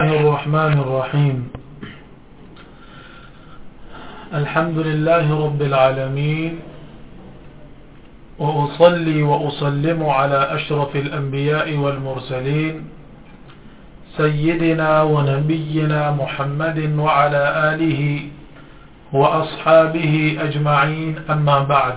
الله الرحمن الرحيم الحمد لله رب العالمين وأصلي وأسلم على أشرف الأنبياء والمرسلين سيدنا ونبينا محمد وعلى آله وأصحابه أجمعين أما بعد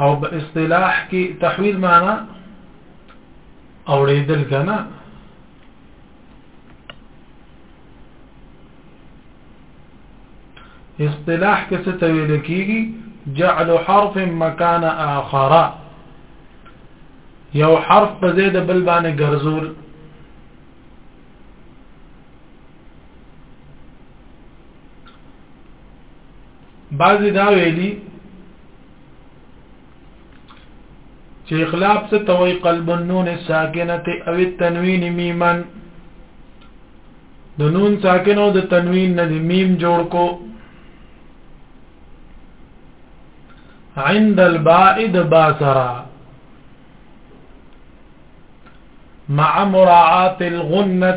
او په اصطلاح کې تحویل معنا اوریدل کنه اصطلاح کې څه ته ویل کیږي جعل حرف مکان اخر یو حرف په زید بل باندې ګرځول بعضی دا ویلي چې اخلاف څه توي قلب النون الساکنه او التنوین میمن د نون ساکن او د تنوین نه د میم جوړ کو عند الباء د با سرا مع مراعات الغنه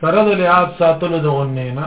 سره د لحاظ ساتلو د غنه نه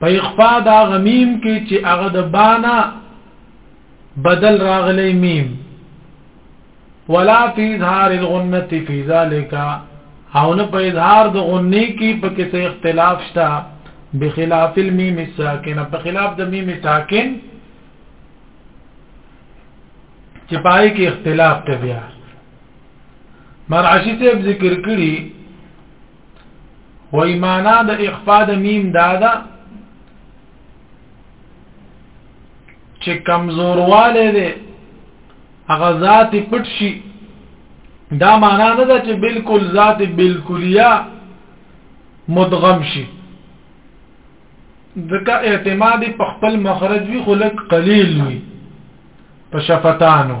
په اخفا دا غمیم کې چې هغه د بانا بدل راغلی میم ولا فی اظهار الغنه فی ذلک او نه په اظهار د غنی کې په کې څه اختلاف شته بخلاف المیم الساکن په خلاف د میم ساکن چې پای کې اختلاف ته بیا مرعشی صاحب ذکر کړی وای معنا د اخفاء د میم دا ده چې کمزورواله ده هغه ذات پټ شي دا معنا نه ده چې بالکل ذات بالکلیه مدغم شي ځکه اعتماد په خپل مخرج وی خلق قلیل وی په شفتانو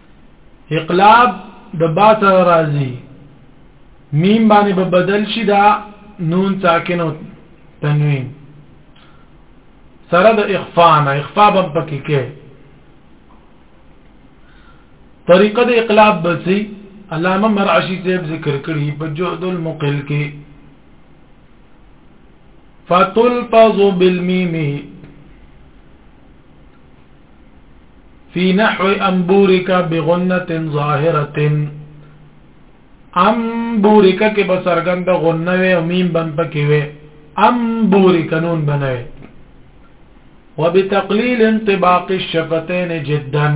اقلاب د با سره راځي میم باندې به بدل شي دا نون ساکن او تنوین سره د اخفاء نه اخفاء به پکې کې طریقه د اقلاب بسی علامه مرعشی صاحب ذکر کړی په جهد المقل کې فتلفظ بالمیم فی نحو انبورک بغنه ظاهره ام بورک کې به سرګند غنه وي او میم بم پکې وي ام بورک نون بنوي وبتقليل انطباق الشفتين جدا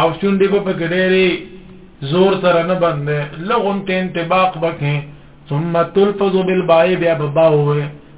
او شونډې په پکې ډېری زور سره نه باندې لغون ته انطباق بکې ثم تلفظ بالباء بیا ببا وي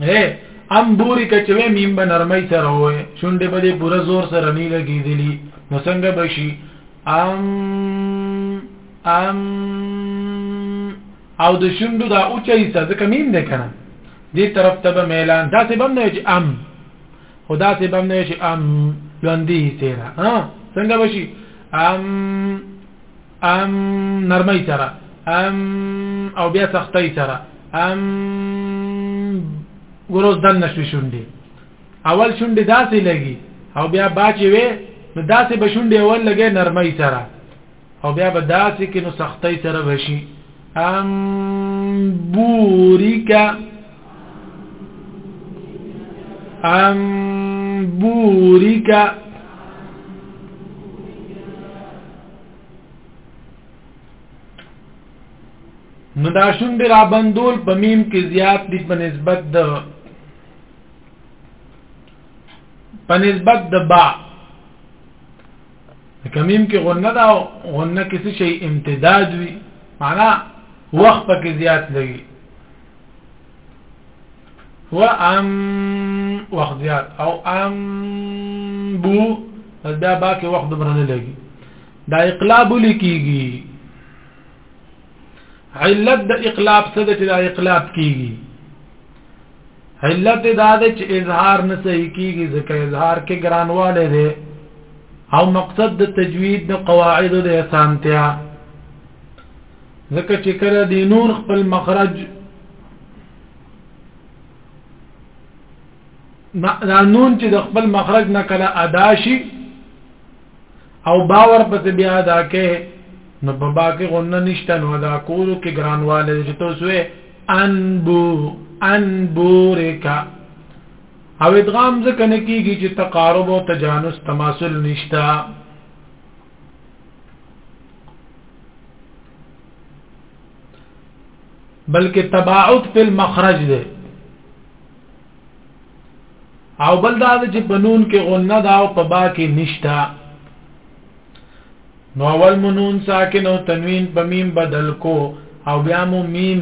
هه ام بوري کچوي میم به نرمۍ سره وې شونډې به دې پوره زور سره نه لګېدلې نو څنګه بشي ام ام او د شوندو دا اوچه ایسا ځکه میم ده کنه دې طرف ته به میلان دا څه بم نه چې ام خدا څه بم نه چې ام لوندې سینا ها څنګه بشي ام ام نرمۍ سره ام او بیا سختۍ سره ام ګروز دن نشوي شونډې اول شونډې داسې لګي او بیا باچې وي نو داسې به شونډې اول لګي نرمۍ سره او بیا به داسې کې نو سختۍ سره وشي ام بورک ام بورک نو دا شون دی را بندول په میم کې زیات دی په نسبت د په نسبت د با کمیم کې غنه دا غنه کې څه شي امتداد وي معنا وخت پکې زیات لګي و ام وخت زیات او ام بو دا باقي وخت دومره نه لګي دا اقلاب لیکيږي علت د اقلاب څه د اقلاب کیږي علت دا ده چې اظهار نه صحیح کیږي ځکه اظهار کې ګرانواله ده او مقصد د تجوید د قواعد د اسانتیا ځکه چې کله د نون خپل مخرج دا نون چې د خپل مخرج نه کله ادا شي او باور پته بیا ادا کې نو په باقي غنه نشته نو ادا کولو کې ګرانواله چې تاسو انبو انبورکا او ادغام ځکه نه کیږي چې تقارب او تجانس تماثل نشته بلکې تباعد په مخرج ده او بل دا چې بنون کې غنه دا او په با کې نشتا نو اول منون ساکن او تنوین په میم بدل کو او بیا مو میم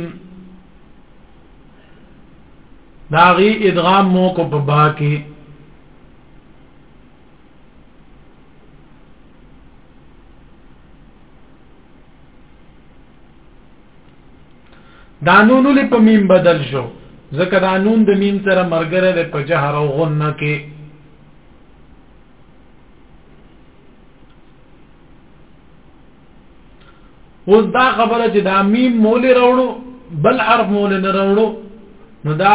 داغي ادغام مو کو په با کې دا نون ولې په میم بدل شو ځکه دا نون د میم سره مرګره ده په جهر او غنه کې اوس دا خبره چې دا میم مولې راوړو بل حرف مولې نه راوړو نو دا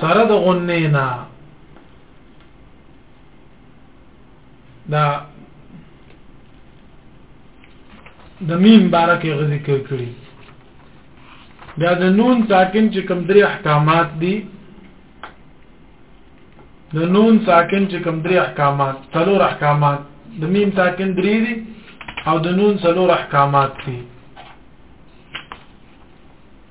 سره د غنې نه دا د میم بارکه غزي کوي کړی دا د نون ساکن چې کوم درې احکامات دي د نون ساکن چې کوم درې احکامات څلور احکامات د میم ساکن درې دي او د نون څلور احکامات دي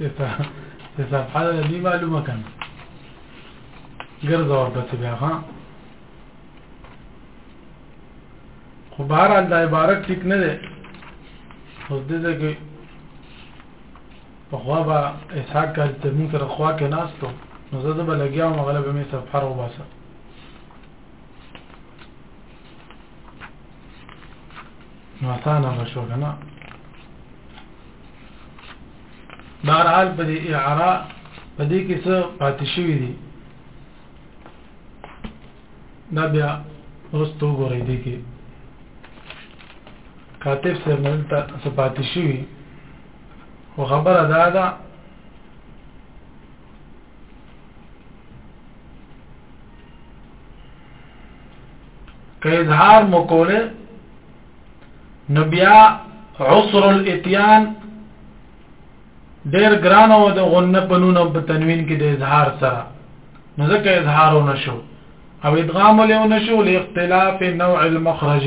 چې صفحه د دې معلومه کړم ګرځه ورپسې بیا ها خو بهرحال دا عبارت ټیک نه دی اوس دې ځای کې پخوا به اسحاق کاري ترمیم سره خوا کې ناستو نو زه زه به لګیا وم هغه به مې صفحه راوباسه نو اسانه بشو کنه بهرحال په دې اعرا په دې کې څه پاتې شوی دي دا بیا اوس تو غوړې دي کې کاتب سره ملتا څه پاتې شوی خو خبره دا ده که اظهار مو کوله نو بیا عسر الاتيان ډیر ګران او د غنه پنونو په تنوین کې د اظهار سره نو ځکه اظهار ونشو او ادغام له ونشو لاختلاف نوع المخرج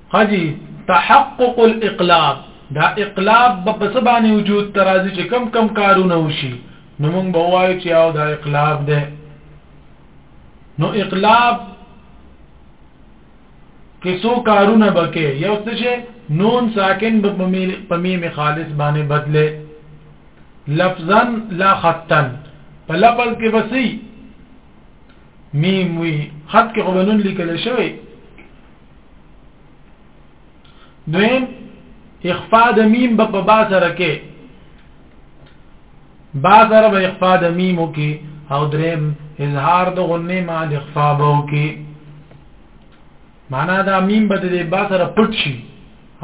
ها جی تحقق الاقلاب دا اقلاب به په څه باندې وجود ته راځي چې کم کم کارونه وشي نو موږ به وایو چې او دا اقلاب ده نو اقلاب کې څو کارونه بکې یو څه چې نون ساکن په میم خالص باندې بدله لفظا لا خطا په لفظ کې وسی میم وی خط کې خو به نون لیکل شوی دویم اخفاء د میم به په با سره کې با سره به اخفاء د میم وکي او دریم اظهار د غنې ما د اخفاء به وکي معنا دا میم به د با سره پټ شي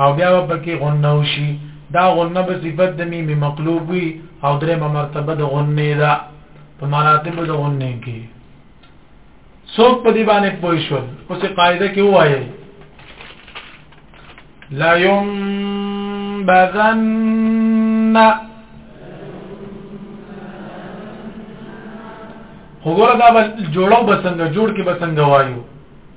او بیا به پکې غنه وشي دا غنه به صفت د میم مقلوب وي او درې مرتبه د غنه ده په مراتب د غنه کې څوک په دې باندې پوه شو اوس قاعده کې وایي لا ينبذن وګوره دا جوړو بسنګ جوړ کې بسنګ وایو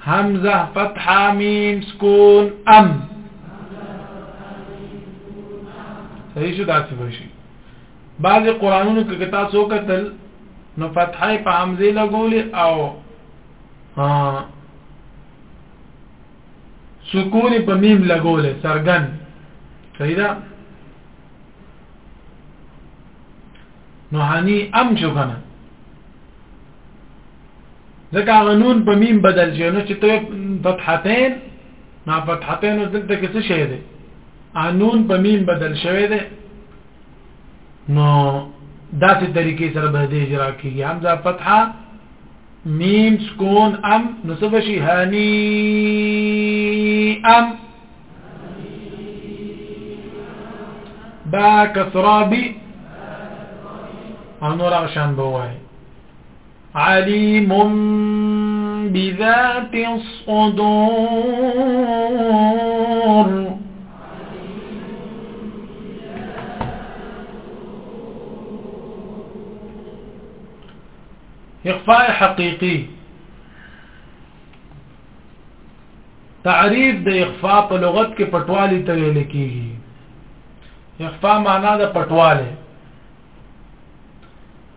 همزه فتح میم سکون ام صحیح شو داسې وشي بعضی قرانونو کې کتا سو قتل نو فتحه په حمزه لګولې او ها سکون په میم لګولې سرګن صحیح ده نو هني ام شو کنه ځکه هغه نون په میم بدل شي نو چې ته فتحتين نا فتحتين نو دلته کې څه شی دی انون په میم بدل شوی دی نو داسې طریقې سره به دې اجرا کیږي همزه فتحه میم سکون ام نو څه بشي هاني ام با کسرابي او نور شان بوای عليم بذات الصدور اخفاء حقيقي تعریف د اخفاء په لغت کې پټوالی ته ویل کیږي اخفاء معنا د پټواله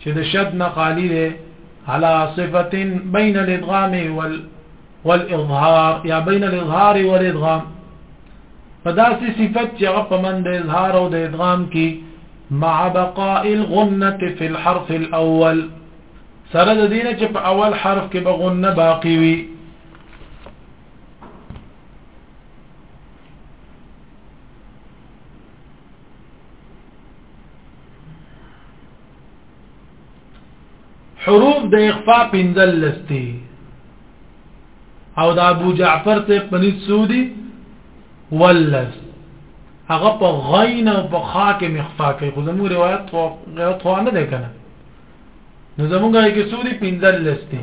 چې د شد نقالی دی على صفت بين الادغام وال والاظهار یا بين الاظهار والادغام فداسي صفت چې هغه په من د اظهار او د ادغام کې مع بقاء الغنه في الحرف الاول سره د دینه چې په اول حرف کې به غنه باقی وي حروف د اخفاء پنځل لستی او د ابو جعفر ته پنځ سودی ولس هغه په غین او په خا کې مخفا کوي خو زموږ روایت غیرت خو نه ده کنه نو زموږ کې سودی پنځل لستی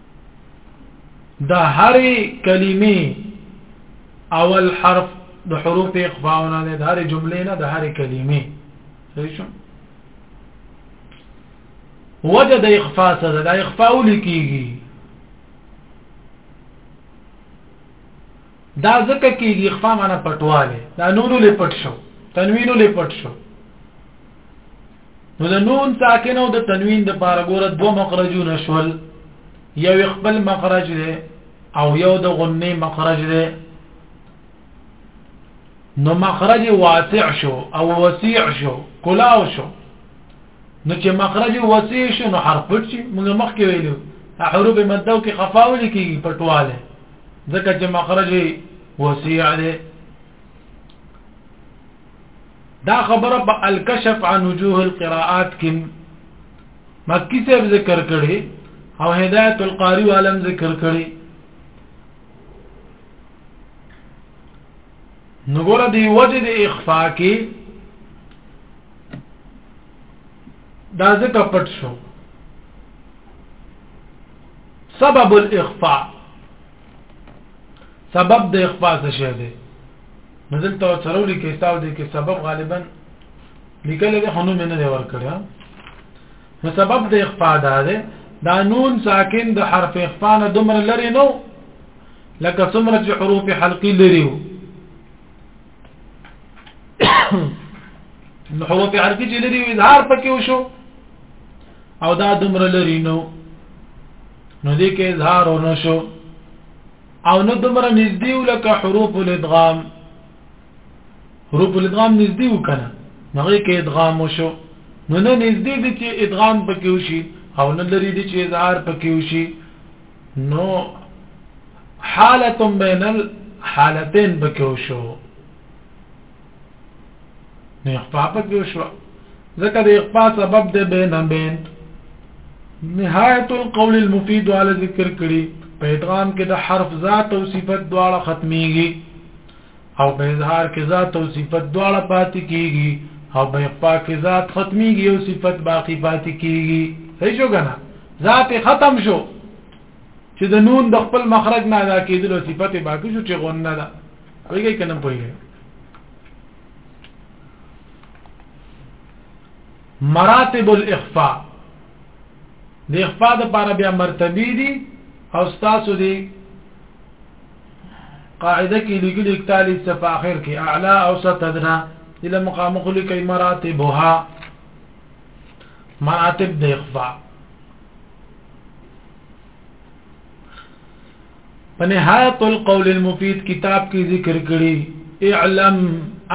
د هرې کلمې اول حرف د حروف اخفاونه ده د هرې جملې نه د هرې کلمې صحیح شو وجه د اخفاء سره د اخفاء لیکيږي دا ځکه کېږي اخفاء معنا پټواله دا نونو لپټ شو تنوینو لپټ شو نو د نون ساکن او د تنوین د پاره ګوره دوه مخرجونه شول یو خپل مخرج دی او یو د غنې مخرج دی نو مخرج واسع شو او وسیع شو کلاو شو نو چې مخرج وسیع شو نو حرف پټ شي موږ مخکې ویلو حروف مدو کې خفاول کیږي پټواله ځکه چې مخرج وسیع دی دا خبره په الکشف عن وجوه القراءات کې مکی صاحب ذکر کړي او هدایت القاری عالم ذکر کړي نګور دی وجه د اخفاء کې دا ځکه پټ شو سبب الاخفاء سبب د اخفاء څه شه دی نو دلته سره لیکي تاسو دې کې سبب غالبا لیکل دي خنو مې نه ور کړی نو سبب د اخفاء دا ده دا نون ساکن د حرف اخفاء نه دومره لري نو لکه څومره چې حروف حلقي لري وو نو حروف حلقي چې لري وو اظهار پکې وشو او دا دومره لري نو نو دې کې اظهار ونه شو او نه دومره نږدې لکه حروف الادغام حروف الادغام نږدې وکنه نغې کې ادغام وشو نو نه نږدې دي چې ادغام پکې وشي او نه لري دي چې اظهار پکې وشي نو حالت بین الحالتین پکې وشو نه اخفاء پک دیو شو ځکه د اخفاء سبب د بین بین نهایت القول المفید علی ذکر کړي په ادغام کې د حرف ذات او صفت دواړه ختميږي او په اظهار کې ذات او صفت دواړه پاتې کیږي او په اخفاء کې ذات ختميږي او صفت باقی پاتې کیږي صحیح شو کنه ذات ختم شو چې د نون د خپل مخرج نه ادا کېدل او صفت باقی شو چې غنه ده پوهیږئ که نه پوهیږئ مراتب الاخفاء د اخفاء د لپاره بیا مرتبه دي او تاسو دي قاعده کې لیکلي کتالي صفه اخر کې اعلى او ستدنا الى مقام خلق مراتبها مراتب د اخفاء په نهایت القول المفید کتاب کې ذکر کړي اعلم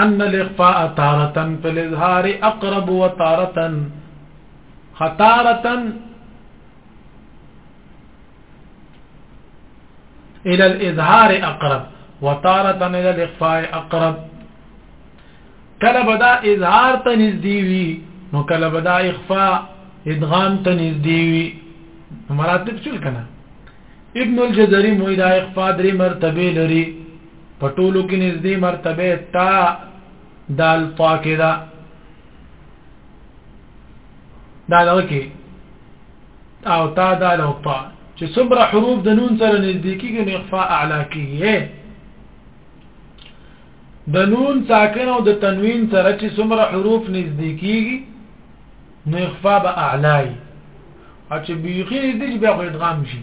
ان الاخفاء تارتا في الاظهار اقرب وتارتا خطارتا الى الاظهار اقرب وتارتا الى الاخفاء اقرب کله بدا اظهار ته نږدې وي نو کله بدا اخفاء ادغام ته نږدې وي مراتب څه کنه ابن الجزري موي دا اخفاء درې مرتبه لري په ټولو کې نږدې مرتبه تا دال طا کې دا دا دغه کې او تا دال او طا چې څومره حروف د نون سره نږدې کېږي نو اخفاء اعلی کېږي د نون ساکن او د تنوین سره چې څومره حروف نږدې کېږي نو اخفاء به اعلای او چې بیخي دې بیا خو ادغام شي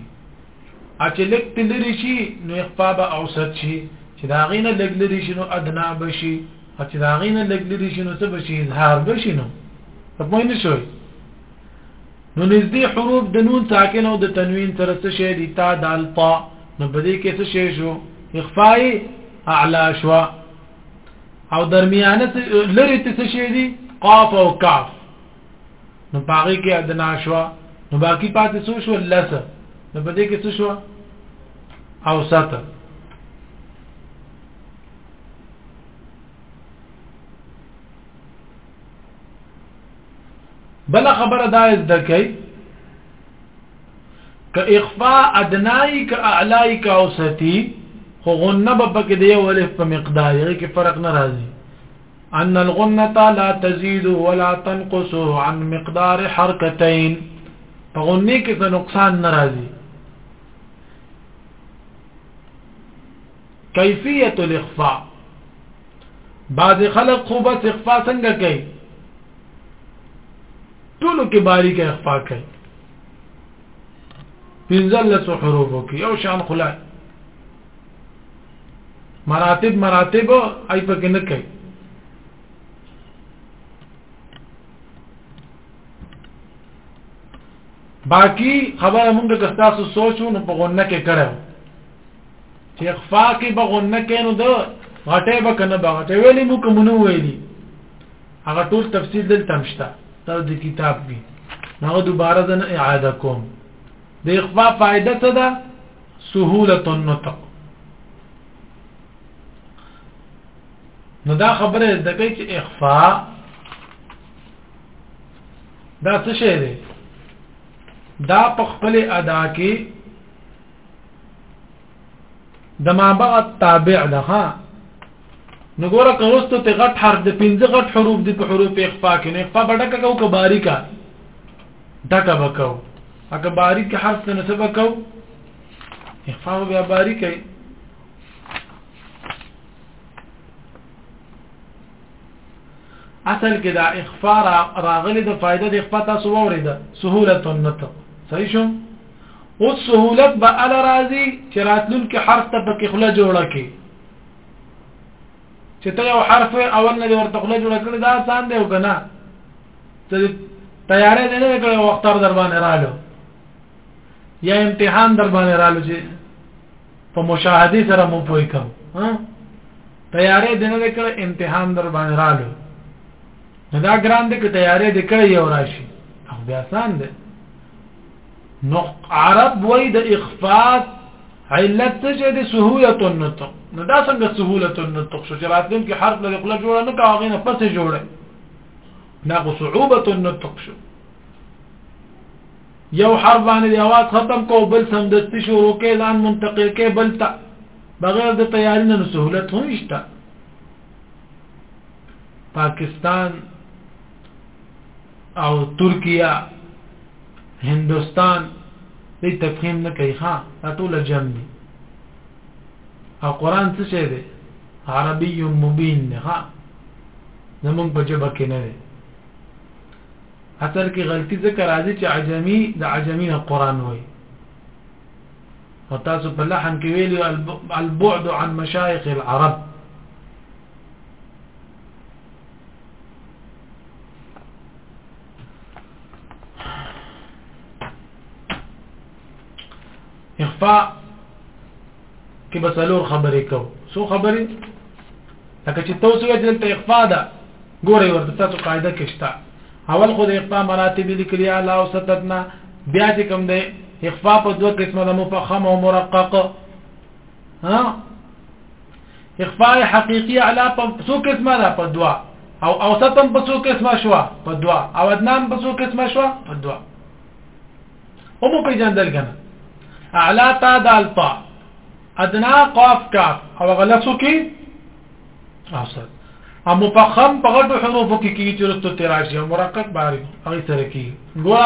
او چې لګ تلری شي نو اخفاء به اوسط شي چې دا غینه لګ لري شي نو ادنا بشي او چې دا غینه لګ لري شي نو څه بشي اظهار بشي نو په پوه نه شوي نو نږدې حروف د نون ساکن او د تنوین تر څه شي دي تا دال طا نو بده کې څه شي شو اخفاء اعلا شوا او درمیانه لری ته څه شي دي قاف او کاف نو باقي کې ادنا شو نو باقي پاتې څو شو لس نو په دې کې څه شو او سات بل خبره دا زده کوي که اخفاء ادنای که اعلای که اوسطی خو غنه به پکې دی ولف په مقدار یې کې فرق ناراضي ان الغنه لا تزيد ولا تنقص عن مقدار حركتين په غنه کې څه نقصان ناراضي کیفیت الاخفاء بعض خلق خو بس اخفاء څنګه کوي ټولو کې باریک اخفاء کوي پنځلس حروفو کې یو شان خلا مراتب مراتب ای په کې نه کوي باقی خبره مونږ د تاسو سوچو نو په غونډه کې کړو چې اخفا کې په غونډه کې نو د غټه به کنه به غټه ویلې مو کوم نو ویلې هغه ټول تفصیل دلته هم شته دا د کتاب کې نو دوباره د اعاده کوم د اخفاء فائدہ څه ده سهوله النطق نو دا خبره د کوي چې اخفاء دا څه شی دی دا په خپل ادا کې د ما بعد تابع ده ها نو ګوره که وستو ته غټ حرف د پنځه غټ حروف دي په حروف اخفا کې نه اخفا بډکه کو که باریکا ډکه بکاو اګه باریک حرف ته نسب کو اخفا بیا باریک ای اصل کې دا اخفا راغلي د فائدې د اخفا تاسو ووري ده سهولت النطق صحیح شو او سهولت به ال راضي چې راتلون کې حرف ته پکې خله جوړه کې چې ته یو حرف اول نه ورته خله جوړه کړې دا آسان دی او کنه ته تیارې نه نه کړې وخت تر در باندې رالو یا امتحان در باندې رالو چې په مشاهده سره مو پوي کوم ها تیارې د نه کړ امتحان در باندې رالو دا ګران دې کې تیارې دې کړې یو راشي خو بیا آسان دی نو عرب وای د اخفاء علت څه د سهوله النطق نو دا څنګه سهوله النطق شو چې راتلون کې حرف لري خپل جوړ نه کاغې نه پسې جوړه دا خو صعوبه النطق شو یو حرف باندې د اواز ختم کو بل سم د څه شو روکې ځان منتقل کې بل تا بغیر د تیاری نه سهولت هم نشته پاکستان او ترکیه هندوستان دې تفهیم نه کوي ها دا ټول جام دي او قران څه شه دي عربي مبین نه ها زمون په جبه کې نه دي اصل کې غلطي ذکر راځي چې عجمي د عجمي نه قران وایي او تاسو په لحن کې ویلي البعد عن مشایخ العرب اخفاء کې به څلور خبرې کو څو خبرې لکه چې تاسو یې دلته اخفاء ده ګورې ورته تاسو قاعده کې شته اول خو د اخفاء مراتب لیکلي اعلی او ستتنا بیا چې کوم دی اخفاء په دوه قسمه ده مفخم او مرقق ها اخفاء حقيقي اعلى په څو قسمه ده په دوا او اوسطم په څو قسمه شو په دوا او ادنام په څو قسمه شو په دوا او مو پیجندل کنه اعلى تا دالطا ادنا قاف کاف او غلسو کې اوسط او مفخم په غټو حروفو کې کیږي چې رستو تراشي او مرقق باري هغه سره کې ګوا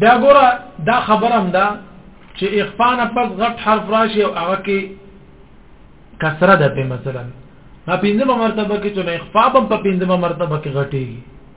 بیا ګوره دا خبرم ده چې اخفان پس غټ حرف راشي او هغه کې کسره ده په مثلا ما پنځمه مرتبه کې چې اخفا په پنځمه مرتبه کې غټيږي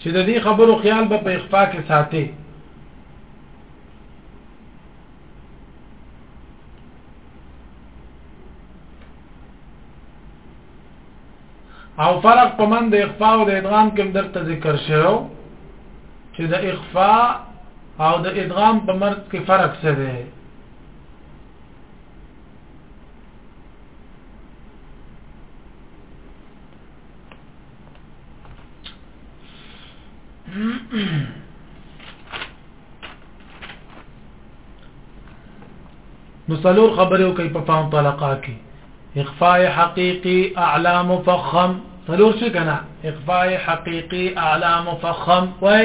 چې د دې خبرو خیال به په اخفا کې ساتي او فرق په من د اخفاء او د ادغام کې درته ذکر شوی چې د اخفاء او د ادغام په مرز کې فرق څه دی نو څلور خبرې وکړي په فهم طلقه کې اخفاء حقيقي اعلى مفخم څلور څه کنه اخفاء حقيقي اعلى مفخم وای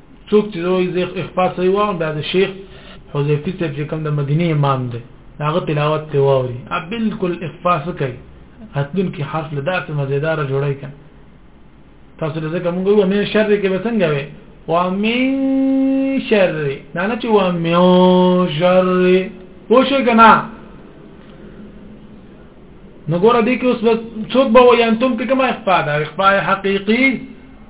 څوک چې دوی زیخ اخبار صحیح واو دا د شیخ حذیفی صاحب چې کوم د مدینه امام دی هغه تلاوت ته واوري ا بالکل اخفاص کوي هتدون کې حرف له داسې مزیدار جوړی کړي تاسو له ځکه موږ یو من شر کې بسنګ وي و من شر نه نه چې و من شر پوه شو کنه نو ګوره دې کې اوس څوک به وي انتم کې کومه اخفاء ده اخفاء حقيقي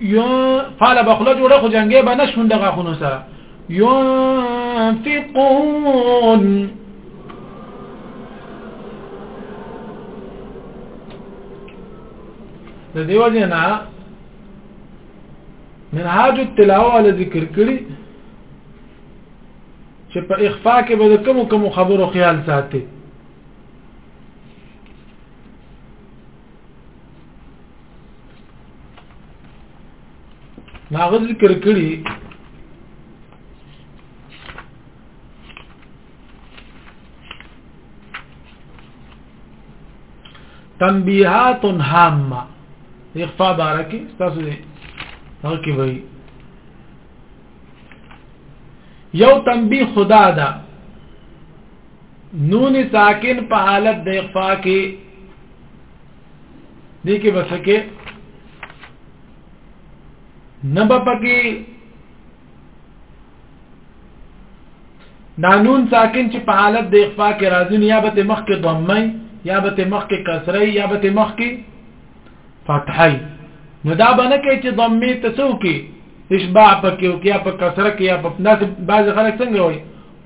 یو فعل بخله جوړه خو جنگې به نشون دغه خونو سره ينفقون د دیو جنا منهاج التلاوه ول ذکر کړی چې په اخفاء کې به کوم کوم خبرو خیال ساتي ناغه ذکر کړي تنبيهات هامه اخفاء بارکه تاسو دې هغه کې وایي یو تنبیه خدا ده نون ساکن په حالت د اخفاء کې دې کې بسکه نب پکې دا نون ساکن چې په حالت د اخفاء کې راځي یا به مخ کې ضمه یا به مخ کې کسره یا به مخ کې فتحه نو دا باندې کې چې ضمه تسو کې اشباع پکې او کې په کسره کې یا په ناس بعض خلک څنګه وایي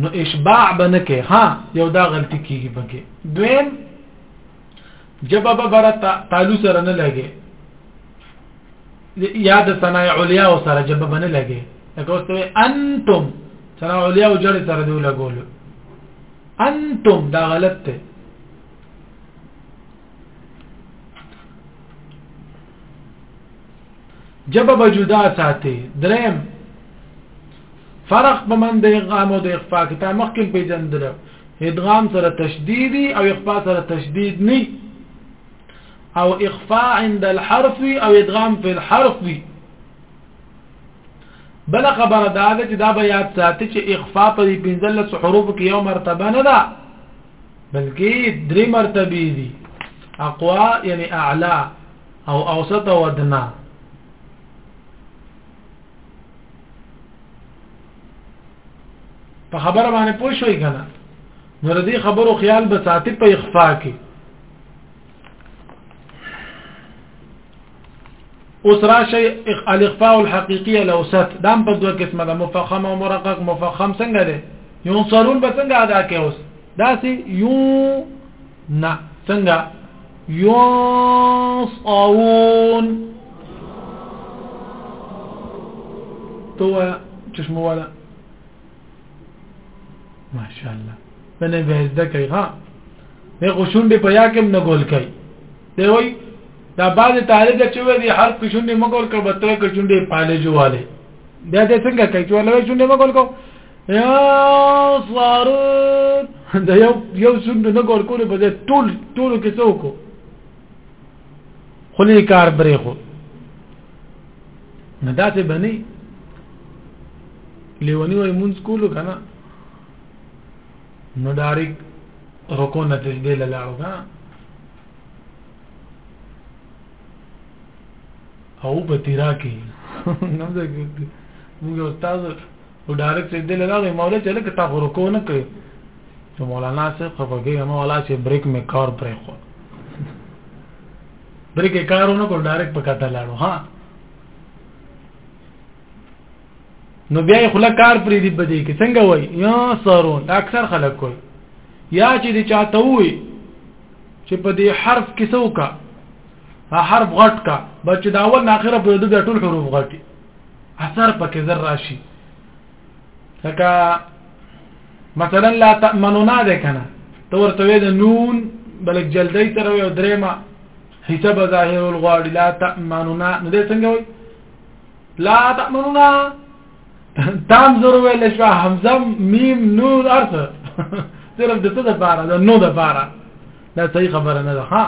نو اشباع بنکه ها یو دا غلطی کیږي بګه دویم جبب بر تعالو سره نه لګي یاد ثنای علیا او سره جبب نه لګي لکه اوس ته انتم ثنای علیا او جری سره دی لګول انتم دا غلط ته جبب جدا ساتي دریم فرق په من د ادغام او د اخفاء کې تا مخکې پیژندل ادغام سره تشدید او اخفاء سره تشدید نه او اخفاء عند الحرف او ادغام في الحرف بل خبر دا ده چې دا به یاد ساتي چې اخفاء په 15 حروف کې یو مرتبه نه ده بلکې درې مرتبه دي اقوا یعنی اعلى او اوسط او ادنى په خبره باندې پوه شوي کنه نو دې خبرو خیال به ساتي په اخفا کې اوس راشي الاخفاء الحقيقيه لو ست دام په دوه قسمه ده مفخم او مرقق مفخم څنګه ده ينصرون به څنګه ادا کوي اوس داسې یو نه څنګه ينصرون تو چشمه والا ماشاء الله منه به زده کوي ها نه غشون دی په یا کې نه ګول کوي دی وای دا بعد طالب چې وې دی حرف کې شونډې مګول کړ بتره کې شونډې پاله جواله دا د څنګه کوي چې ولوي شونډې مګول کو یا صارت دا یو یو سند نه ګور کول په دې ټول ټول کې څوک خلی کار برې خو نه داسې بني لیونی وای مونږ کولو کنه نو ډایرک رکو نه تسجیل لاړو کنه او په تیرا کې نو دا موږ استاد او ډایرکټ سجده لګاوې مولا چې لکه تا خو رکو نه کوي چې مولانا صاحب خفګي هم ولا چې بریک می کار پرې خو بریک کارونه کو ډایرکټ پکاته لاړو ها نو بیا خلا کار پرې دی بده کې څنګه وای یا سارون اکثر خلک کوي یا چې د چاته وي چې په دې حرف کې څوکا حرف غټ کا بچ دا اول اخره په دې ټول حروف غټي اثر پکې زر راشي لکه مثلا لا تأمننا ده کنه تو ورته وې د نون بلک جلدی سره یو درېما حساب ظاهر الغواړي لا تأمننا نو دې څنګه وي لا تأمننا تام زور ویل شو حمزه میم نون ارث صرف د څه د بارا د نو د بارا دا صحیح خبره نه ده ها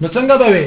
نو څنګه به وي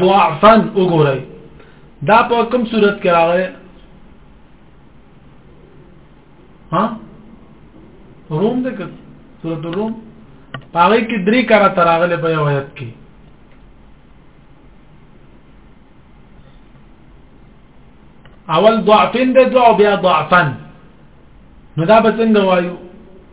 ضعفا وګورئ دا په کوم صورت کې راغلی ها روم دې کړ سورۃ الروم پاره کې درې کارا تراغله په یو آیت کې اول ضعفین د دعا بیا ضعفن نو دا به څنګه وایو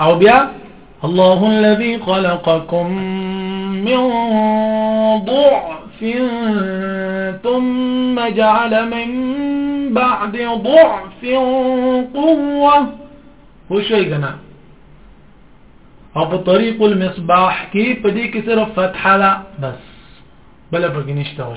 أو بيا الله الذي خلقكم من ضعف ثم جعل من بعد ضعف قوة هو شيء جناب أبو طريق المصباح كيف بديك صرف فتحة لا بس بلا بقي نشتا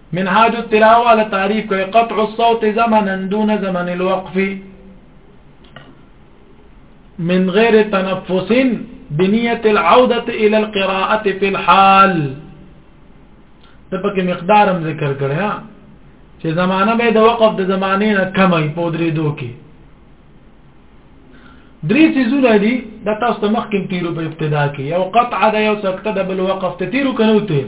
منهاج التلاوه له تعریف کوي قطع الصوت زمنا دون زمن الوقف من غير تنفس بنيه العوده الى القراءه في الحال تبقى مقدارم ذکر کړی ها چې زمانہ به د وقف د زمانې نه کمای په درې دوه کې درې سيزونه دي د تاسو ته مخکې تیرو په ابتدا کې یو قطعه ده یو سکته ده بل وقف ته تیرو کنو تیر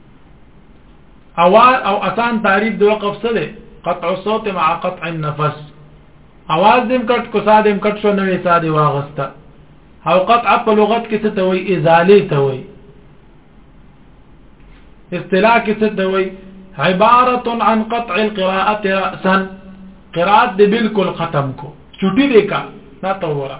اوار او اسان تعریف د وقف څه دی قطع الصوت مع قطع النفس اواز دیم کټ کو سادم کټ شو نوې ساده واغسته او قطع په لغت کې څه ته وایي ازاله ته وایي اصطلاح کې څه ته وایي عبارت عن قطع القراءه راسا قرات دې بالکل ختم کو چټي دې کا نه توره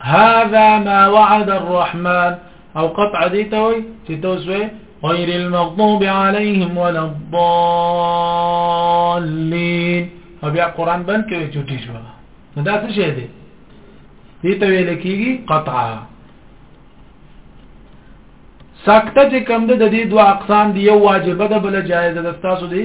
هذا ما وعد الرحمن او قطع دي توي چې توسوي غير المغضوب عليهم ولا الضالين او بیا قران بند کوي چټي شو نو دا څه شي دي دي ته ویل کیږي قطع سکته چې کم ده د دې دوه اقسام دی یو واجبه ده بل جایزه ده تاسو دی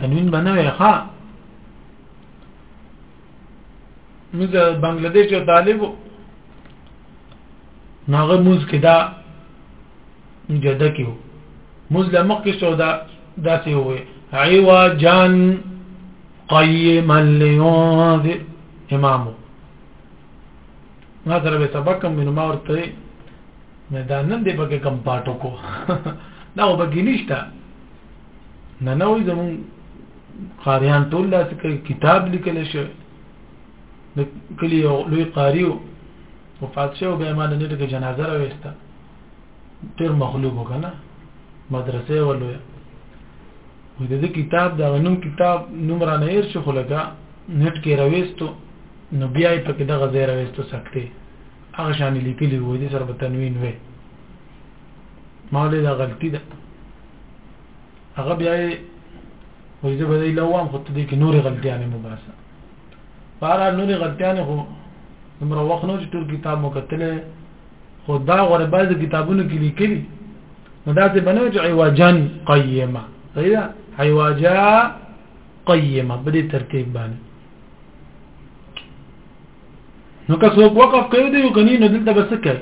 تنوین باندې وي ښا موږ بنگلاديش یو طالب ناغه موز کې دا جده کې موز لمخ کې سودا داسې وي عوجان قيما لينذر امامو ما سره به سبق کوم نو ما ورته مې دا نن دې پکې کم پاټو کو دا وبګی نشته نه نه وي زمون قاریان ټول لاس کوي کتاب لیکل شوی د کلی یو لوی قاریو وفات شو به ایمان نه ټکه جنازه راويسته ډیر مخلوق وکنه مدرسې ولوي وې د کتاب دا نوم کتاب نوم را نه هیر شو خلګه نت کې راويستو نو بیا یې پکې دغه ځای راويستو سکته هغه شان لیکلی وې دي سره به تنوین وې مالې دا غلطي ده هغه بیا وې زه به له وام خو ته دې کې نورې غلطیانې مباسه بارا نورې غلطیانې خو نمره وخت نو چې ټول کتاب مو کتلې خو دا غره بعض کتابونو کې لیکلي نو دا ته بنو چې عواجن قیمه صحیح ده عواجا قیمه په دې ترتیب باندې نو که څوک وقف کوي دی کني نو دلته بس کوي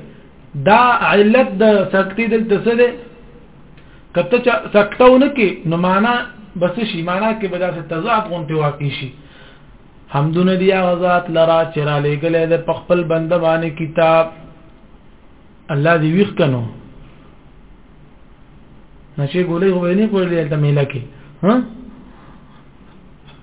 دا علت د سکتی دلته څه ده کته چې سکتاونه کې نو معنا بس شي معنا کې به داسې تضاد غونته واقع شي حمدونه دی غزاد لرا چې را لېګلې د خپل بنده باندې کتاب الله دی ویخ کنو نشه ګولې غوې نه کولې ته ملکه ها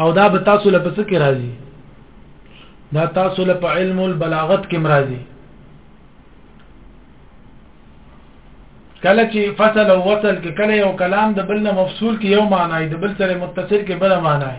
او دا به تاسو له پس کې راځي دا تاسو له په علم البلاغت کې مرাজি کله چې فصل او وصل کې کله یو کلام د بل نه مفصول کې یو معنی د بل سره متصل کې بل معنی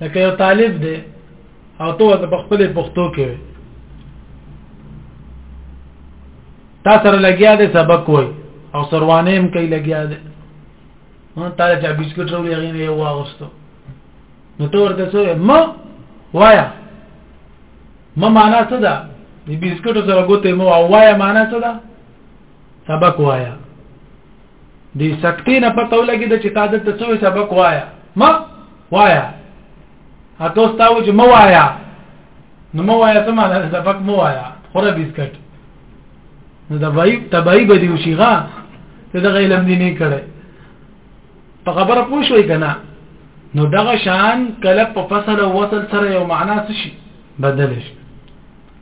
لکه یو طالب دی او ته ورته په خپل پښتو کې وي تا سره لګیا دی سبق وای او سروانه هم کوي لګیا دی نو تا چې بسکټ وروړي هغه نه یو واغستو نو ته ورته څه ما وایا ما معنا څه ده د بسکټو سره ګوتې مو او وایا معنا څه ده سبق وایا دی سکتې نه پته ولګي د چې تا د تسوي سبق وایا ما وایا اته استاو چې مو وایا نو مو وایا څه معنی ده سبق مو وایا خوره بیسکټ نو دا وای تبای به دی وشيغه ته د علم دی نه کړي په خبره پوه شوي کنه نو دغه شان کله په فصل او وصل سره یو معنا څه شي بدل شي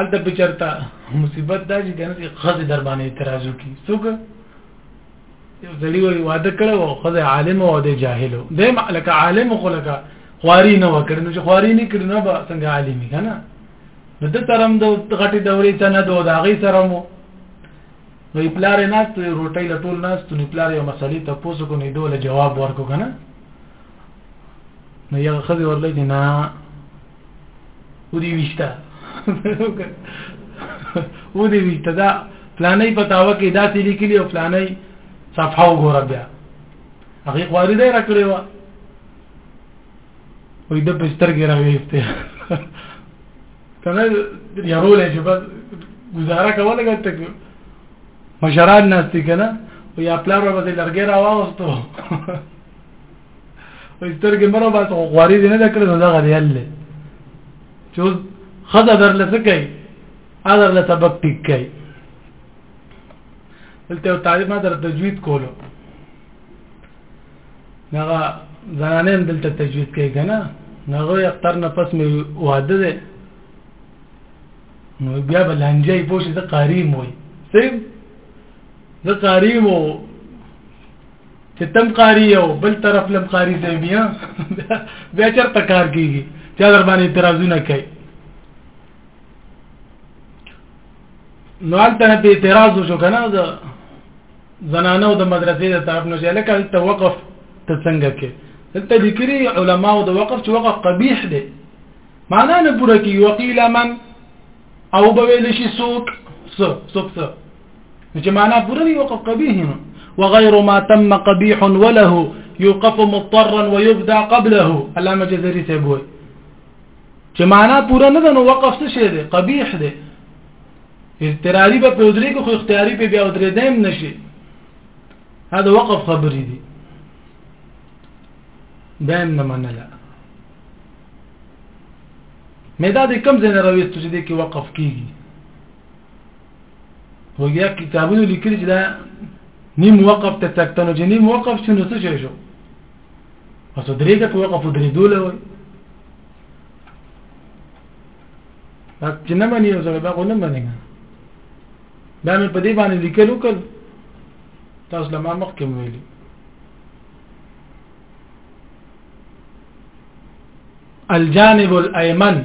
الته په چرتا مصیبت دا چې کنه چې خزه در باندې اعتراض وکي څوک یو ځلی وی واده کړو او خزه عالم او د جاهلو د لکه عالم خو لکه خواري نه وکړ نو چې خواري نه کړ نه به څنګه عالمي کنه نو د ترم د غټي دورې څنګه دوه د هغه سره مو نو پلار نه ست روټي لټول نه ست نو پلار یو مسلې ته پوسو کو نه دوله جواب ورکو کنه نو یو خزه ورلې نه ودی وشته ودی وشته دا پلانې پتاوه کې دا تیری کلی او پلانې صفحه وګوره بیا هغه قواري دی راکړې و وې د بستر کې راوېسته کنه یارول چې بس گزاره کوله ګټه مشران ناشتي کنه او یا پلار به لرګې راوستو سترګې مړه باسه خو خواري دې نه کړې نو دغه دی الله چې اوس خزه در لسه کوي اذر له سبق ټیک کوي دلته تعریف ما در تجوید کولو هغه زنانه هم دلته تجوید کوي کنه هغه اختر نه پس مې واده ده نو بیا بلانجه یې پوښي ته قاری موي صرف زه قاری مو چې تم قاری یو بل طرف لم قاری دی بیا بیا چرته کار کیږي چې در باندې اعتراضونه کوي نو هلته په اعتراض وشو کنه دا زنانو د مدرسې د طرف نه چې لکه ته وقف ته څنګه کې دلته لیکلي علما او د وقف چې وقف قبیح دی معنا نه پوره کی وقیل من او بویل شي سوق سوق سوق چې معنا پوره وي وقف قبيح وغير ما تم قبيح وله يوقف مضطرا ويبدا قبله علامه جزري ته وایي چې معنا پوره نه ده نو وقف څه شي دی قبیح دی اضطراری به په ودرې کې خو اختیاري په بیا ودرې دیم نشي دا وقف خبرې دي دایم نه منله مې دا د کم ځای نه راوېستو چې د کې وقف کیږي نو بیا کتابونو لیکل چې دا نیم وقف ته تکتنو چې نیم وقف شنو څه شي شو اوس درې کټ وقف درې دوله وي دا چې نه مانی یو سره دا خو نه مانی دا مې په دې باندې لیکل وکړ تاسو لمه مخکې ویلي الجانب الايمن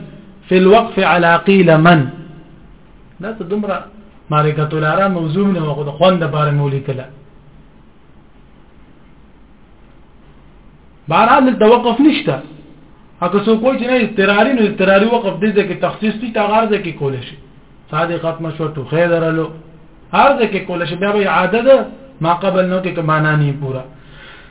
في الوقف على قيل من دا څه دومره معرکه الارا موضوع نه وخت خوند بار مولي کله بهرحال د وقف نشته اګه څوک وایي چې نه اضطراری نو اضطراری وقف دې ځکه تخصیص دي تغار ځکه کول شي صادقات مشو تو خیر درلو هر ځکه کول شي بیا به عادت ما قبل نو کې معنا نه پورا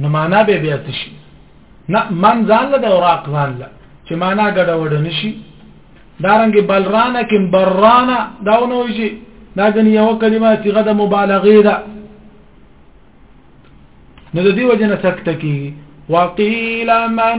نو معنا به بیا څه شي نه من ځان له د اوراق ځان له چې معنا ګډه وډ نشي دارنګ بلرانه کې برانه دا نو شي دا د یو کلمه صيغه د مبالغه ده نو د دې وجنه سکته کی وقيل من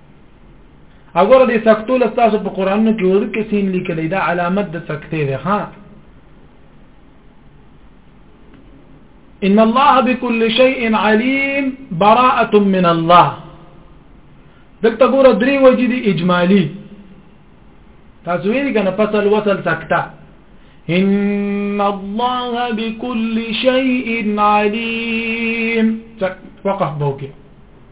اګوره دې سکتو لستاسو په قرانونو کې ورکه سین لیکلې دا علامت د سکتې ده ها ان الله بكل شيء عليم براءه من الله دلته ګوره درې وجې دي اجمالی تاسو ویل کنه فصل وصل سکتا ان الله بكل شيء عليم وقف بوکه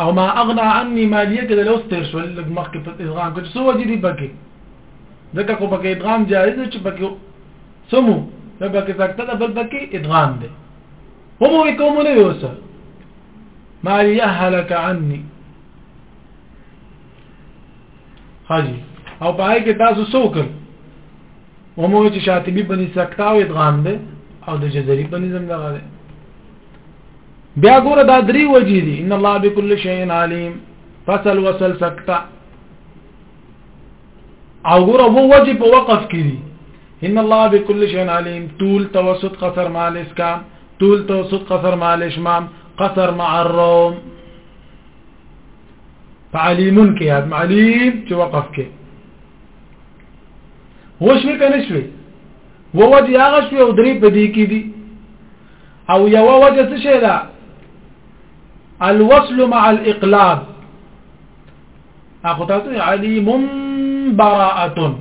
او ما اغنا عني مالیه کې د لوس تیر شو لږ مخکې په ادغام کې څه وجې دي پکې ځکه خو پکې ادغام جایز دی چې پکې سمو دا پکې سکته ده بل پکې ادغام دی هم وي کوم نه یوسه مالیه هلك عني حاجی او پای کې تاسو څوکل ومو چې شاطبی بني سکتا او ادغام ده او د جزري بني زم دغه ده بیا ګوره دا درې وجې دي ان الله بكل شيء عليم فصل وصل سکتا او ګوره وو وجې په وقف کې دي ان الله بكل شيء عليم طول توسط قصر مال اسکان طول توسط قصر مع الاشمام قصر مع الروم فعليمون کې یاد معلم چې وقف کې وشوي کنه شوي ووجه هغه شوي او درې په دې کې دي او یو وجه څه شي دا الوصل مع الاقلاب اخو تاسو علیم براءه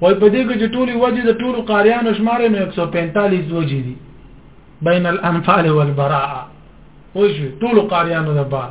وای په دې کې چې ټولي وجه د ټولو قاریانو شمار نو 145 وجه دي بین الانفال والبراءه وشو ټولو قاریانو د بار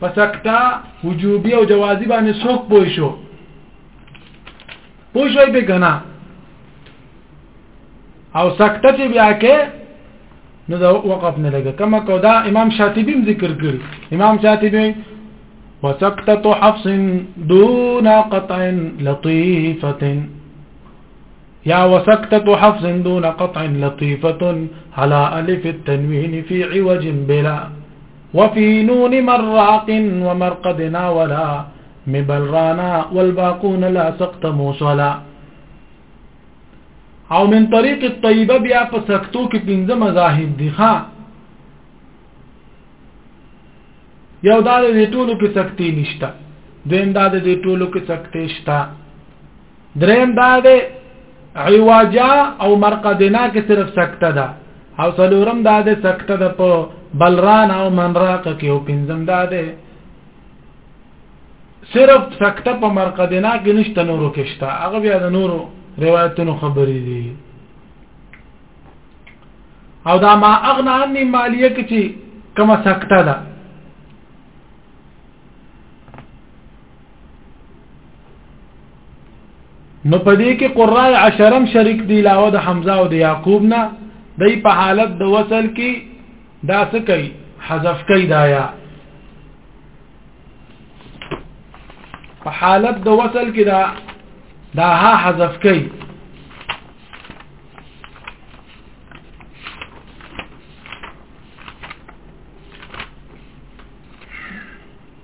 په سکتا وجوبي او جوازي باندې څوک پوي شو پوي شوی به غنا او سکته چې بیا کې نو دا وقف نه لګه کما کو دا امام شاطبی ذکر کړی امام شاطبی وسکتة حفص دون قطع لطيفة يا وسكتة حفص دون قطع لطيفة على ألف التنوين في عوج بلا وفي نون مراق ومرقدنا ولا مبلرانا والباقون لا سقط موصلا او من طريق الطيبه بیا په سکتو کې پنځه مذاهب دي ښا یو دا د ټولو کې سختي نشته دویم دا د ټولو کې سختي شته دریم دا ده عواجا او مرقدنا کې صرف سکته ده او څلورم دا ده سکته ده په بلران او منراق کې او پنځم دا ده صرف سکته په مرقدنا کې نشته نورو کې شته هغه بیا د نورو روایتونو خبرې دي او دا ما اغنا عني مالیه کې چې کومه سکته ده نو په دې کې قرای عشرم شریک دی علاوه د حمزه او د یعقوب نه دای په حالت د وصل کې دا څه کوي حذف کوي دا یا په حالت د وصل کې دا دا ها حذف کوي